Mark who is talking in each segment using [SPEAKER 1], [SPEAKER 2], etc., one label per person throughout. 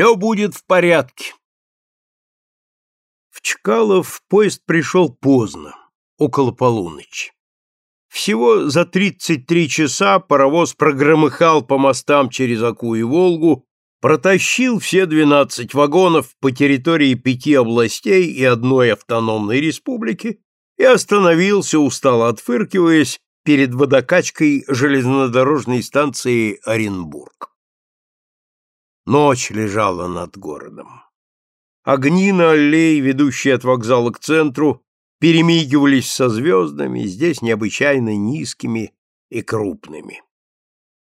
[SPEAKER 1] Все будет в порядке. В Чкалов поезд пришел поздно, около полуночи. Всего за 33 часа паровоз прогромыхал по мостам через Аку и Волгу, протащил все 12 вагонов по территории пяти областей и одной автономной республики и остановился, устало отфыркиваясь, перед водокачкой железнодорожной станции Оренбург. Ночь лежала над городом. Огни на аллее, ведущие от вокзала к центру, перемигивались со звездами, здесь необычайно низкими и крупными.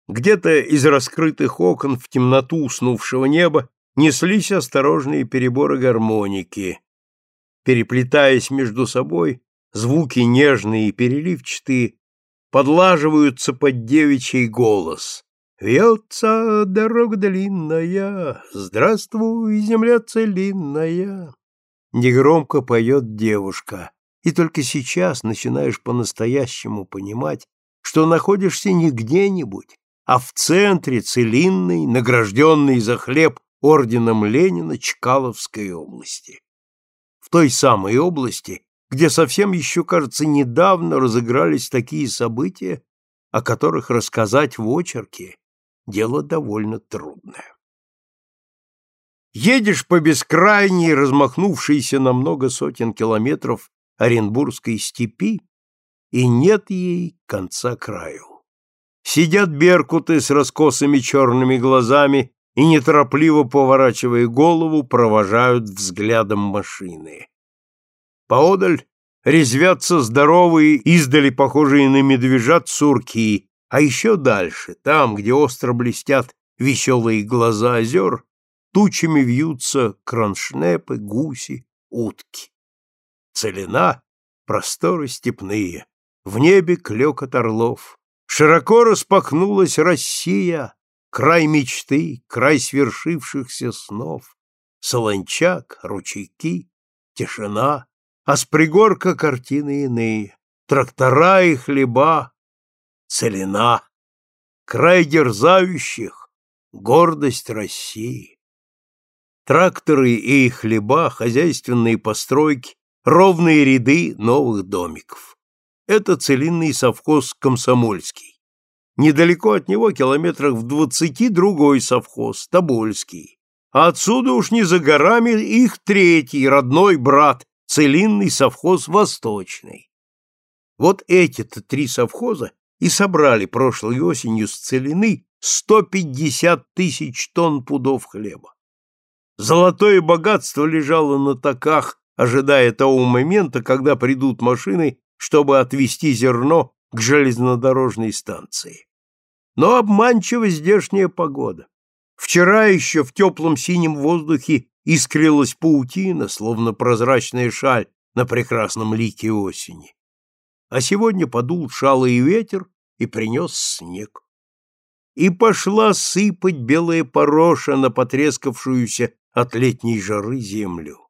[SPEAKER 1] Где-то из раскрытых окон в темноту уснувшего неба неслись осторожные переборы гармоники. Переплетаясь между собой, звуки нежные и переливчатые подлаживаются под девичий голос. «Вьется дорога длинная, здравствуй, земля целинная!» Негромко поет девушка, и только сейчас начинаешь по-настоящему понимать, что находишься не где-нибудь, а в центре целинной, награжденной за хлеб орденом Ленина Чкаловской области. В той самой области, где совсем еще, кажется, недавно разыгрались такие события, о которых рассказать в очерке – дело довольно трудное. Едешь по бескрайней, размахнувшейся на много сотен километров Оренбургской степи, и нет ей конца краю. Сидят беркуты с раскосыми черными глазами и, неторопливо поворачивая голову, провожают взглядом машины. Поодаль резвятся здоровые, издали похожие на медвежат сурки, а еще дальше, там, где остро блестят веселые глаза озер, тучами вьются кроншнепы, гуси, утки. Целина — просторы степные, в небе клёкот орлов, Широко распахнулась Россия, край мечты, край свершившихся снов. Солончак, ручейки, тишина, а с пригорка картины иные, трактора и хлеба, целина, край дерзающих, гордость России. Тракторы и хлеба, хозяйственные постройки, ровные ряды новых домиков. Это целинный совхоз Комсомольский. Недалеко от него, километрах в двадцати, другой совхоз, Тобольский. А отсюда уж не за горами их третий, родной брат, целинный совхоз Восточный. Вот эти-то три совхоза и собрали прошлой осенью с целины 150 тысяч тонн пудов хлеба. Золотое богатство лежало на таках, ожидая того момента, когда придут машины чтобы отвезти зерно к железнодорожной станции. Но обманчива здешняя погода. Вчера еще в теплом синем воздухе искрилась паутина, словно прозрачная шаль на прекрасном лике осени. А сегодня подул шалый ветер и принес снег. И пошла сыпать белая пороша на потрескавшуюся от летней жары землю.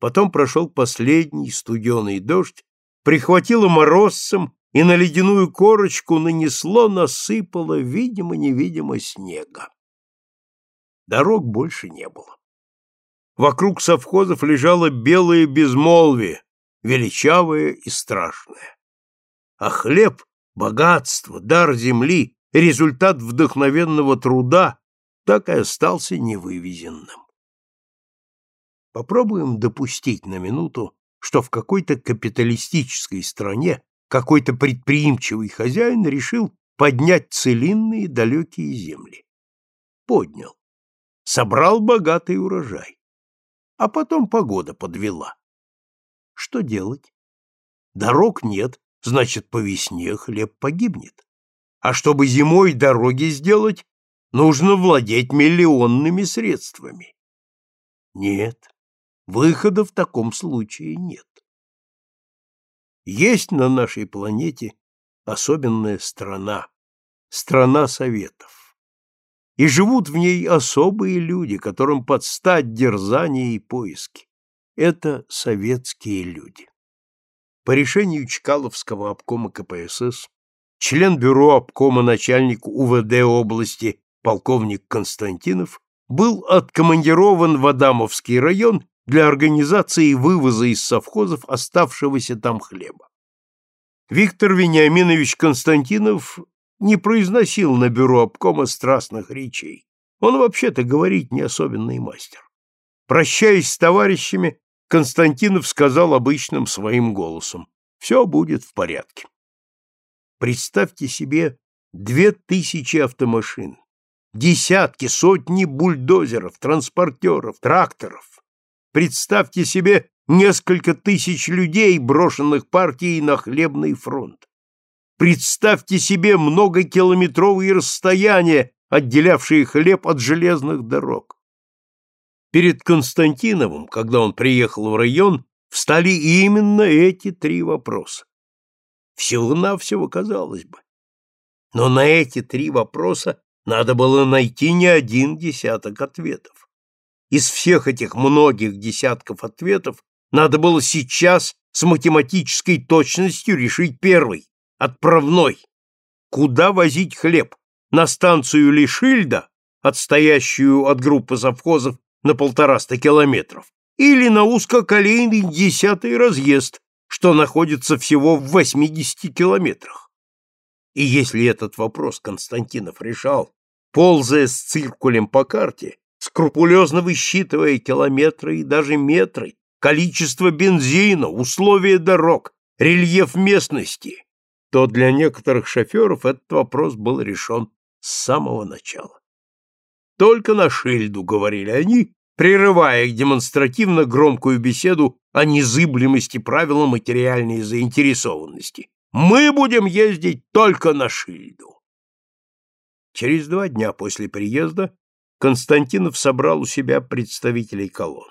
[SPEAKER 1] Потом прошел последний студеный дождь, прихватило морозцем и на ледяную корочку нанесло, насыпало, видимо-невидимо, снега. Дорог больше не было. Вокруг совхозов лежало белое безмолвие, величавое и страшное. А хлеб, богатство, дар земли, результат вдохновенного труда так и остался невывезенным. Попробуем допустить на минуту, что в какой-то капиталистической стране какой-то предприимчивый хозяин решил поднять целинные далекие земли. Поднял. Собрал богатый урожай. А потом погода подвела. Что делать? Дорог нет, значит, по весне хлеб погибнет. А чтобы зимой дороги сделать, нужно владеть миллионными средствами. Нет, Выхода в таком случае нет. Есть на нашей планете особенная страна, страна Советов. И живут в ней особые люди, которым подстать дерзания и поиски. Это советские люди. По решению Чкаловского обкома КПСС член бюро обкома начальник УВД области полковник Константинов был откомандирован в Адамовский район для организации вывоза из совхозов оставшегося там хлеба. Виктор Вениаминович Константинов не произносил на бюро обкома страстных речей. Он вообще-то говорить не особенный мастер. Прощаясь с товарищами, Константинов сказал обычным своим голосом, «Все будет в порядке». Представьте себе две тысячи автомашин, десятки, сотни бульдозеров, транспортеров, тракторов. Представьте себе несколько тысяч людей, брошенных партией на хлебный фронт. Представьте себе многокилометровые расстояния, отделявшие хлеб от железных дорог. Перед Константиновым, когда он приехал в район, встали именно эти три вопроса. Всего-навсего, казалось бы. Но на эти три вопроса надо было найти не один десяток ответов. Из всех этих многих десятков ответов надо было сейчас с математической точностью решить первый, отправной. Куда возить хлеб? На станцию Лишильда, отстоящую от группы совхозов на полтораста километров, или на узкоколейный десятый разъезд, что находится всего в 80 километрах. И если этот вопрос Константинов решал, ползая с циркулем по карте, скрупулезно высчитывая километры и даже метры, количество бензина, условия дорог, рельеф местности, то для некоторых шоферов этот вопрос был решен с самого начала. Только на Шильду, говорили они, прерывая демонстративно громкую беседу о незыблемости правила материальной заинтересованности. Мы будем ездить только на Шильду. Через два дня после приезда Константинов собрал у себя представителей колонн.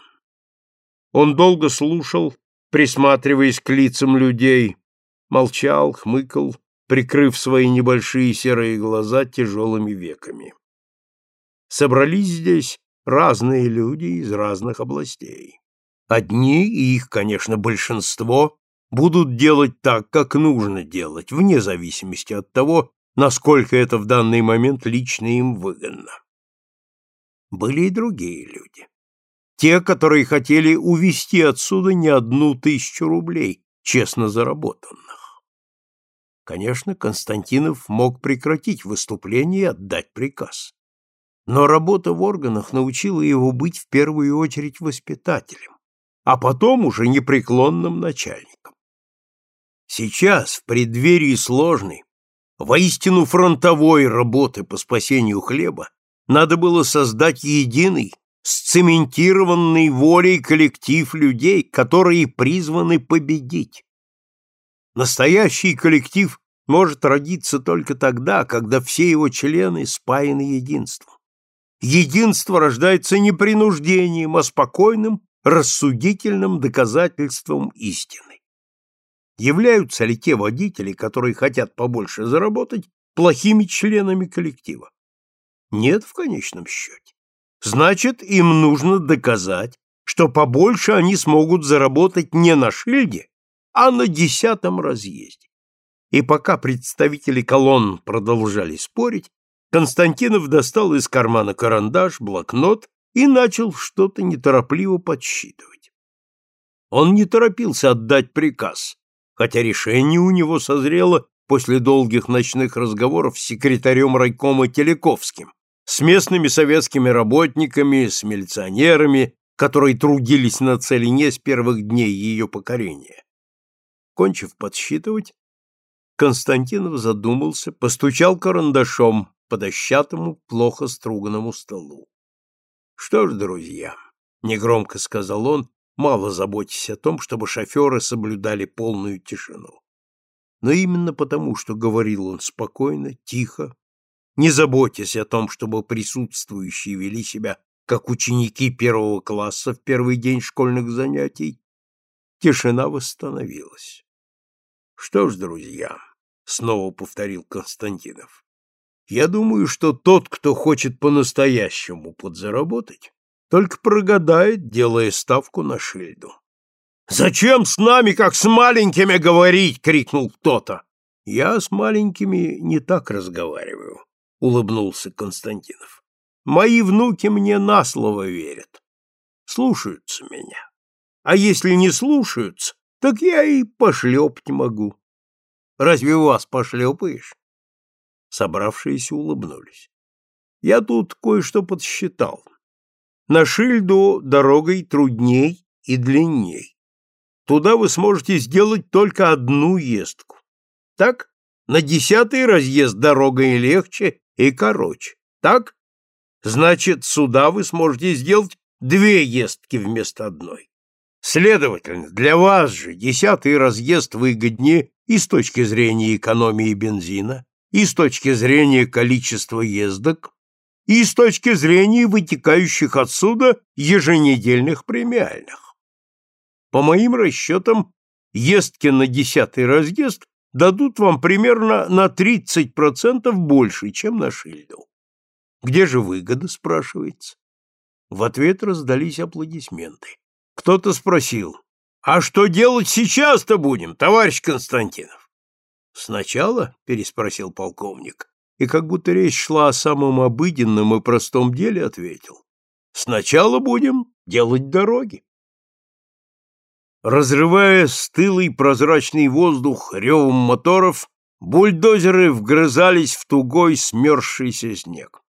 [SPEAKER 1] Он долго слушал, присматриваясь к лицам людей, молчал, хмыкал, прикрыв свои небольшие серые глаза тяжелыми веками. Собрались здесь разные люди из разных областей. Одни, и их, конечно, большинство, будут делать так, как нужно делать, вне зависимости от того, насколько это в данный момент лично им выгодно. Были и другие люди. Те, которые хотели увести отсюда не одну тысячу рублей, честно заработанных. Конечно, Константинов мог прекратить выступление и отдать приказ. Но работа в органах научила его быть в первую очередь воспитателем, а потом уже непреклонным начальником. Сейчас, в преддверии сложной, воистину фронтовой работы по спасению хлеба, надо было создать единый, сцементированный волей коллектив людей, которые призваны победить. Настоящий коллектив может родиться только тогда, когда все его члены спаяны единством единство рождается не принуждением, а спокойным, рассудительным доказательством истины. Являются ли те водители, которые хотят побольше заработать, плохими членами коллектива? Нет в конечном счете. Значит, им нужно доказать, что побольше они смогут заработать не на шильде, а на десятом разъезде. И пока представители колонн продолжали спорить, Константинов достал из кармана карандаш, блокнот и начал что-то неторопливо подсчитывать. Он не торопился отдать приказ, хотя решение у него созрело после долгих ночных разговоров с секретарем райкома Телековским, с местными советскими работниками, с милиционерами, которые трудились на целине с первых дней ее покорения. Кончив подсчитывать, Константинов задумался, постучал карандашом по дощатому, плохо струганному столу. «Что ж, друзья», — негромко сказал он, мало заботясь о том, чтобы шоферы соблюдали полную тишину. Но именно потому, что говорил он спокойно, тихо, не заботясь о том, чтобы присутствующие вели себя как ученики первого класса в первый день школьных занятий, тишина восстановилась. «Что ж, друзья», — снова повторил Константинов, я думаю, что тот, кто хочет по-настоящему подзаработать, только прогадает, делая ставку на Шильду. «Зачем с нами, как с маленькими, говорить?» — крикнул кто-то. «Я с маленькими не так разговариваю», — улыбнулся Константинов. Мои внуки мне на слово верят. Слушаются меня. А если не слушаются, так я и пошлепать могу. Разве вас пошлепаешь? Собравшиеся улыбнулись. Я тут кое-что подсчитал. На Шильду дорогой трудней и длинней. Туда вы сможете сделать только одну ездку. Так? На десятый разъезд дорога и легче, и короче. Так? Значит, сюда вы сможете сделать две ездки вместо одной. Следовательно, для вас же десятый разъезд выгоднее и с точки зрения экономии бензина, и с точки зрения количества ездок, и с точки зрения вытекающих отсюда еженедельных премиальных. По моим расчетам, ездки на десятый разъезд дадут вам примерно на 30% больше, чем на Шильду. Где же выгода, спрашивается? В ответ раздались аплодисменты. Кто-то спросил, а что делать сейчас-то будем, товарищ Константинов? Сначала, переспросил полковник, и как будто речь шла о самом обыденном и простом деле, ответил. Сначала будем делать дороги. Разрывая стылый прозрачный воздух ревом моторов, бульдозеры вгрызались в тугой смерзшийся снег.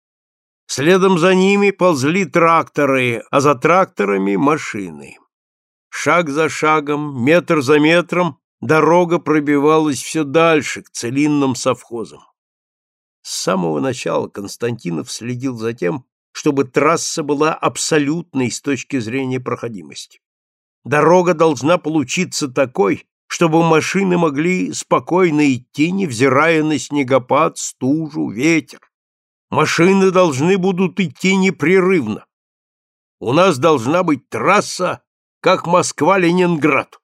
[SPEAKER 1] Следом за ними ползли тракторы, а за тракторами машины. Шаг за шагом, метр за метром, дорога пробивалась все дальше, к целинным совхозам. С самого начала Константинов следил за тем, чтобы трасса была абсолютной с точки зрения проходимости. Дорога должна получиться такой, чтобы машины могли спокойно идти, невзирая на снегопад, стужу, ветер. Машины должны будут идти непрерывно. У нас должна быть трасса, как Москва-Ленинград,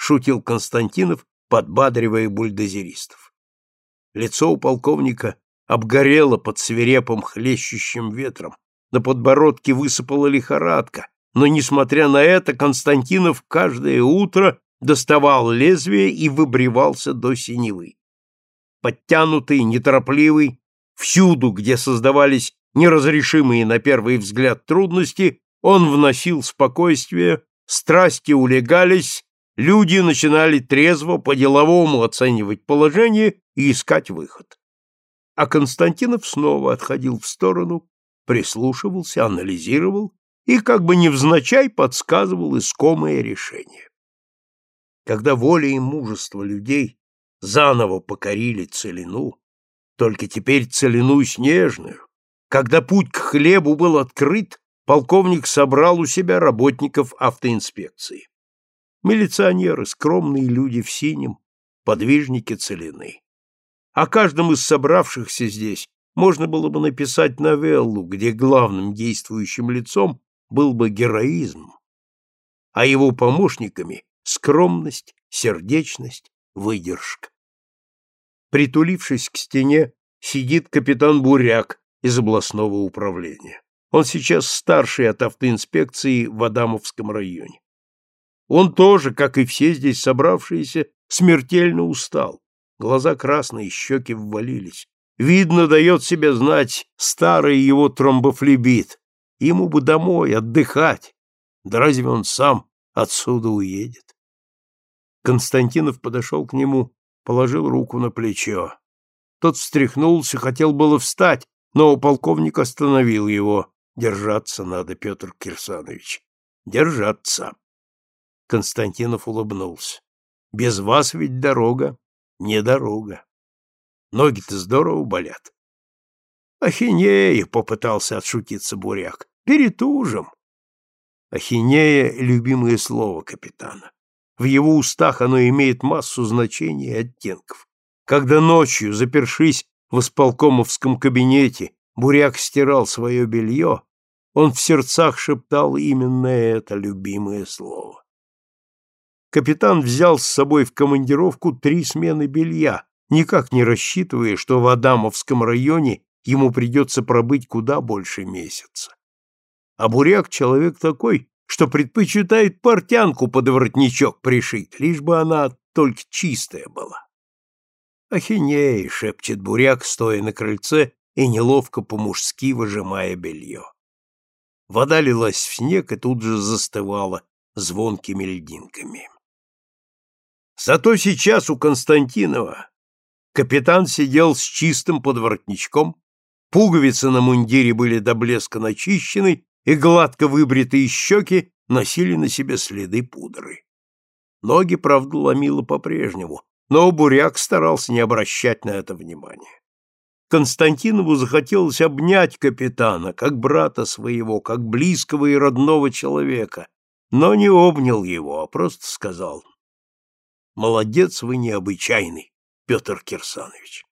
[SPEAKER 1] шутил Константинов, подбадривая бульдозеристов. Лицо у полковника обгорело под свирепым хлещущим ветром, на подбородке высыпала лихорадка, но, несмотря на это, Константинов каждое утро доставал лезвие и выбривался до синевы. Подтянутый, неторопливый, Всюду, где создавались неразрешимые на первый взгляд трудности, он вносил спокойствие, страсти улегались, люди начинали трезво, по-деловому оценивать положение и искать выход. А Константинов снова отходил в сторону, прислушивался, анализировал и как бы невзначай подсказывал искомое решение. Когда воля и мужество людей заново покорили целину, только теперь целину снежную. Когда путь к хлебу был открыт, полковник собрал у себя работников автоинспекции. Милиционеры, скромные люди в синем, подвижники целины. О каждом из собравшихся здесь можно было бы написать новеллу, где главным действующим лицом был бы героизм, а его помощниками — скромность, сердечность, выдержка. Притулившись к стене, сидит капитан Буряк из областного управления. Он сейчас старший от автоинспекции в Адамовском районе. Он тоже, как и все здесь собравшиеся, смертельно устал. Глаза красные, щеки ввалились. Видно, дает себе знать старый его тромбофлебит. Ему бы домой, отдыхать. Да разве он сам отсюда уедет? Константинов подошел к нему, положил руку на плечо. Тот встряхнулся, хотел было встать, но полковник остановил его. Держаться надо, Петр Кирсанович. Держаться. Константинов улыбнулся. Без вас ведь дорога не дорога. Ноги-то здорово болят. Ахинея, попытался отшутиться Буряк. Перетужим. Ахинея — любимое слово капитана. В его устах оно имеет массу значений и оттенков. Когда ночью, запершись в исполкомовском кабинете, Буряк стирал свое белье, он в сердцах шептал именно это любимое слово. Капитан взял с собой в командировку три смены белья, никак не рассчитывая, что в Адамовском районе ему придется пробыть куда больше месяца. А Буряк человек такой, что предпочитает портянку под воротничок пришить, лишь бы она только чистая была. «Ахинея!» — шепчет буряк, стоя на крыльце и неловко по-мужски выжимая белье. Вода лилась в снег и тут же застывала звонкими льдинками. Зато сейчас у Константинова капитан сидел с чистым подворотничком, пуговицы на мундире были до блеска начищены, и гладко выбритые щеки носили на себе следы пудры. Ноги, правда, ломило по-прежнему, но буряк старался не обращать на это внимания. Константинову захотелось обнять капитана, как брата своего, как близкого и родного человека, но не обнял его, а просто сказал «Молодец вы необычайный, Петр Кирсанович».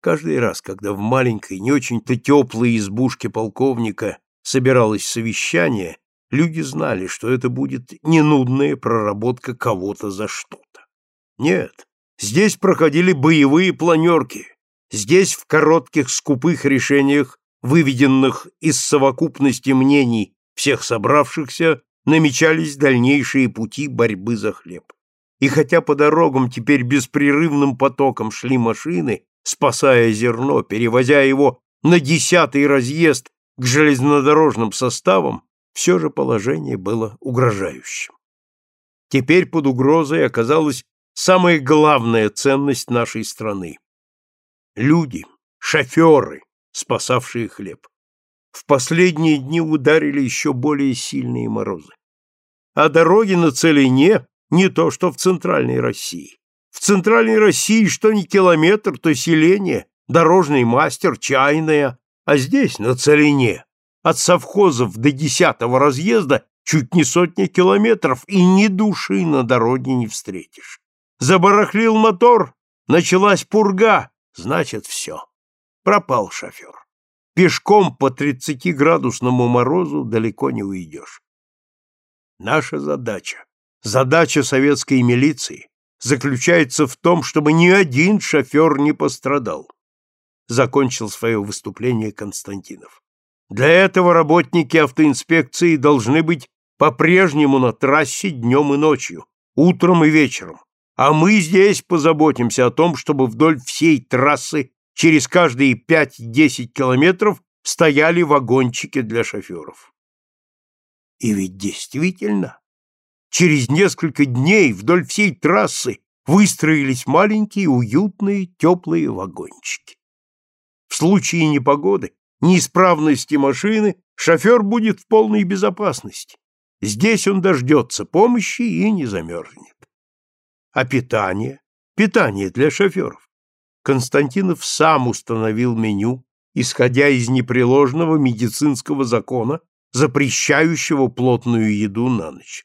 [SPEAKER 1] Каждый раз, когда в маленькой, не очень-то теплой избушке полковника собиралось совещание, люди знали, что это будет не нудная проработка кого-то за что-то. Нет, здесь проходили боевые планерки, здесь в коротких скупых решениях, выведенных из совокупности мнений всех собравшихся, намечались дальнейшие пути борьбы за хлеб. И хотя по дорогам теперь беспрерывным потоком шли машины, спасая зерно, перевозя его на десятый разъезд к железнодорожным составам, все же положение было угрожающим. Теперь под угрозой оказалась самая главная ценность нашей страны. Люди, шоферы, спасавшие хлеб. В последние дни ударили еще более сильные морозы. А дороги на Целине не то, что в Центральной России. В Центральной России что ни километр, то селение, дорожный мастер, чайная, а здесь, на Целине, от совхозов до десятого разъезда чуть не сотни километров, и ни души на дороге не встретишь. Забарахлил мотор, началась пурга, значит, все. Пропал шофер. Пешком по тридцатиградусному морозу далеко не уйдешь. Наша задача, задача советской милиции, заключается в том, чтобы ни один шофер не пострадал. Закончил свое выступление Константинов. Для этого работники автоинспекции должны быть по-прежнему на трассе днем и ночью, утром и вечером. А мы здесь позаботимся о том, чтобы вдоль всей трассы через каждые 5-10 километров стояли вагончики для шоферов. И ведь действительно, через несколько дней вдоль всей трассы выстроились маленькие, уютные, теплые вагончики. В случае непогоды неисправности машины, шофер будет в полной безопасности. Здесь он дождется помощи и не замерзнет. А питание? Питание для шоферов. Константинов сам установил меню, исходя из непреложного медицинского закона, запрещающего плотную еду на ночь.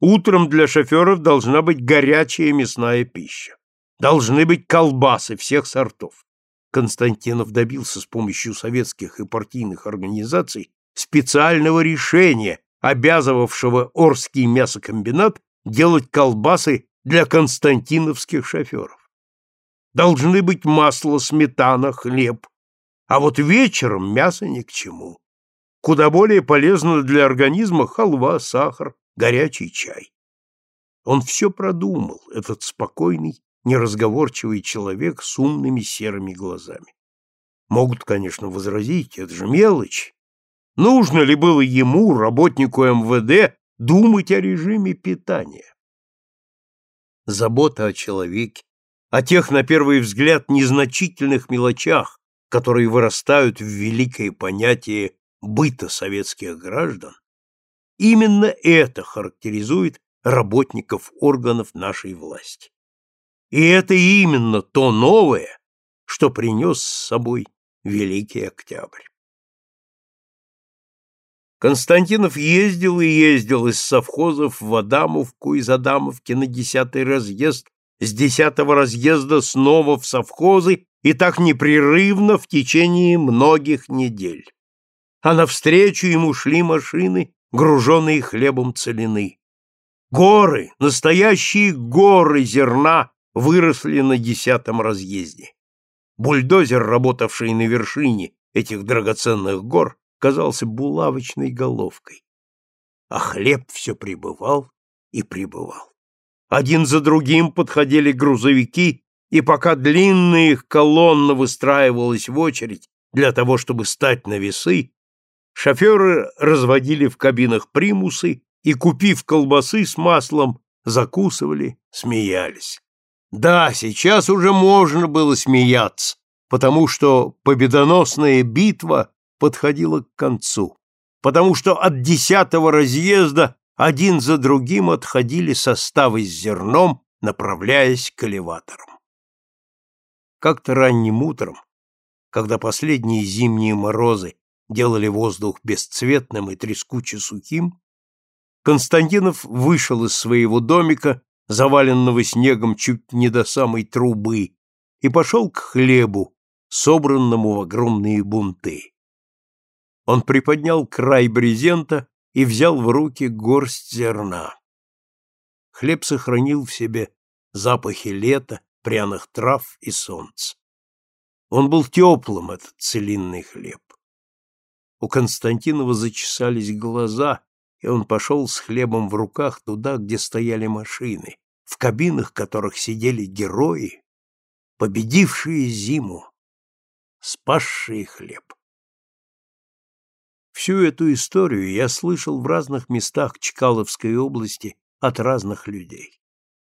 [SPEAKER 1] Утром для шоферов должна быть горячая мясная пища. Должны быть колбасы всех сортов. Константинов добился с помощью советских и партийных организаций специального решения, обязывавшего Орский мясокомбинат делать колбасы для константиновских шоферов. Должны быть масло, сметана, хлеб. А вот вечером мясо ни к чему. Куда более полезно для организма халва, сахар, горячий чай. Он все продумал, этот спокойный неразговорчивый человек с умными серыми глазами. Могут, конечно, возразить, это же мелочь. Нужно ли было ему, работнику МВД, думать о режиме питания? Забота о человеке, о тех, на первый взгляд, незначительных мелочах, которые вырастают в великое понятие быта советских граждан, именно это характеризует работников органов нашей власти. И это именно то новое, что принес с собой Великий Октябрь. Константинов ездил и ездил из совхозов в Адамовку, из Адамовки на десятый разъезд, с десятого разъезда снова в совхозы и так непрерывно в течение многих недель. А навстречу ему шли машины, груженные хлебом целины. Горы, настоящие горы зерна выросли на десятом разъезде. Бульдозер, работавший на вершине этих драгоценных гор, казался булавочной головкой. А хлеб все прибывал и прибывал. Один за другим подходили грузовики и пока длинная их колонна выстраивалась в очередь для того, чтобы стать на весы, шоферы разводили в кабинах примусы и, купив колбасы с маслом, закусывали, смеялись. Да, сейчас уже можно было смеяться, потому что победоносная битва подходила к концу, потому что от десятого разъезда один за другим отходили составы с зерном, направляясь к элеваторам. Как-то ранним утром, когда последние зимние морозы делали воздух бесцветным и трескуче сухим, Константинов вышел из своего домика, заваленного снегом чуть не до самой трубы, и пошел к хлебу, собранному в огромные бунты. Он приподнял край брезента и взял в руки горсть зерна. Хлеб сохранил в себе запахи лета, пряных трав и солнца. Он был теплым, этот целинный хлеб. У Константинова зачесались глаза, и он пошел с хлебом в руках туда, где стояли машины, в кабинах которых сидели герои, победившие зиму, спасшие хлеб. Всю эту историю я слышал в разных местах Чкаловской области от разных людей.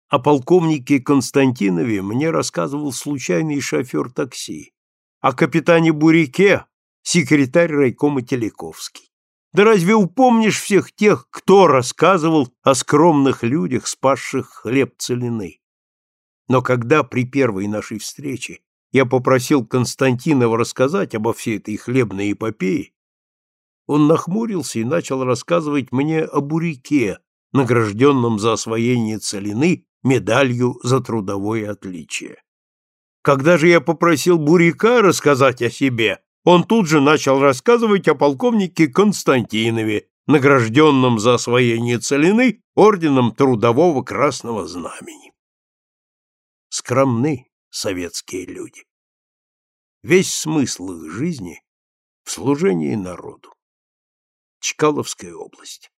[SPEAKER 1] О полковнике Константинове мне рассказывал случайный шофер такси, о капитане Бурике — секретарь райкома Телековский. Да разве упомнишь всех тех, кто рассказывал о скромных людях, спасших хлеб целины? Но когда при первой нашей встрече я попросил Константинова рассказать обо всей этой хлебной эпопее, он нахмурился и начал рассказывать мне о Бурике, награжденном за освоение целины медалью за трудовое отличие. Когда же я попросил Буряка рассказать о себе, он тут же начал рассказывать о полковнике Константинове, награжденном за освоение целины орденом Трудового Красного Знамени. Скромны советские люди. Весь смысл их жизни в служении народу. Чкаловская область.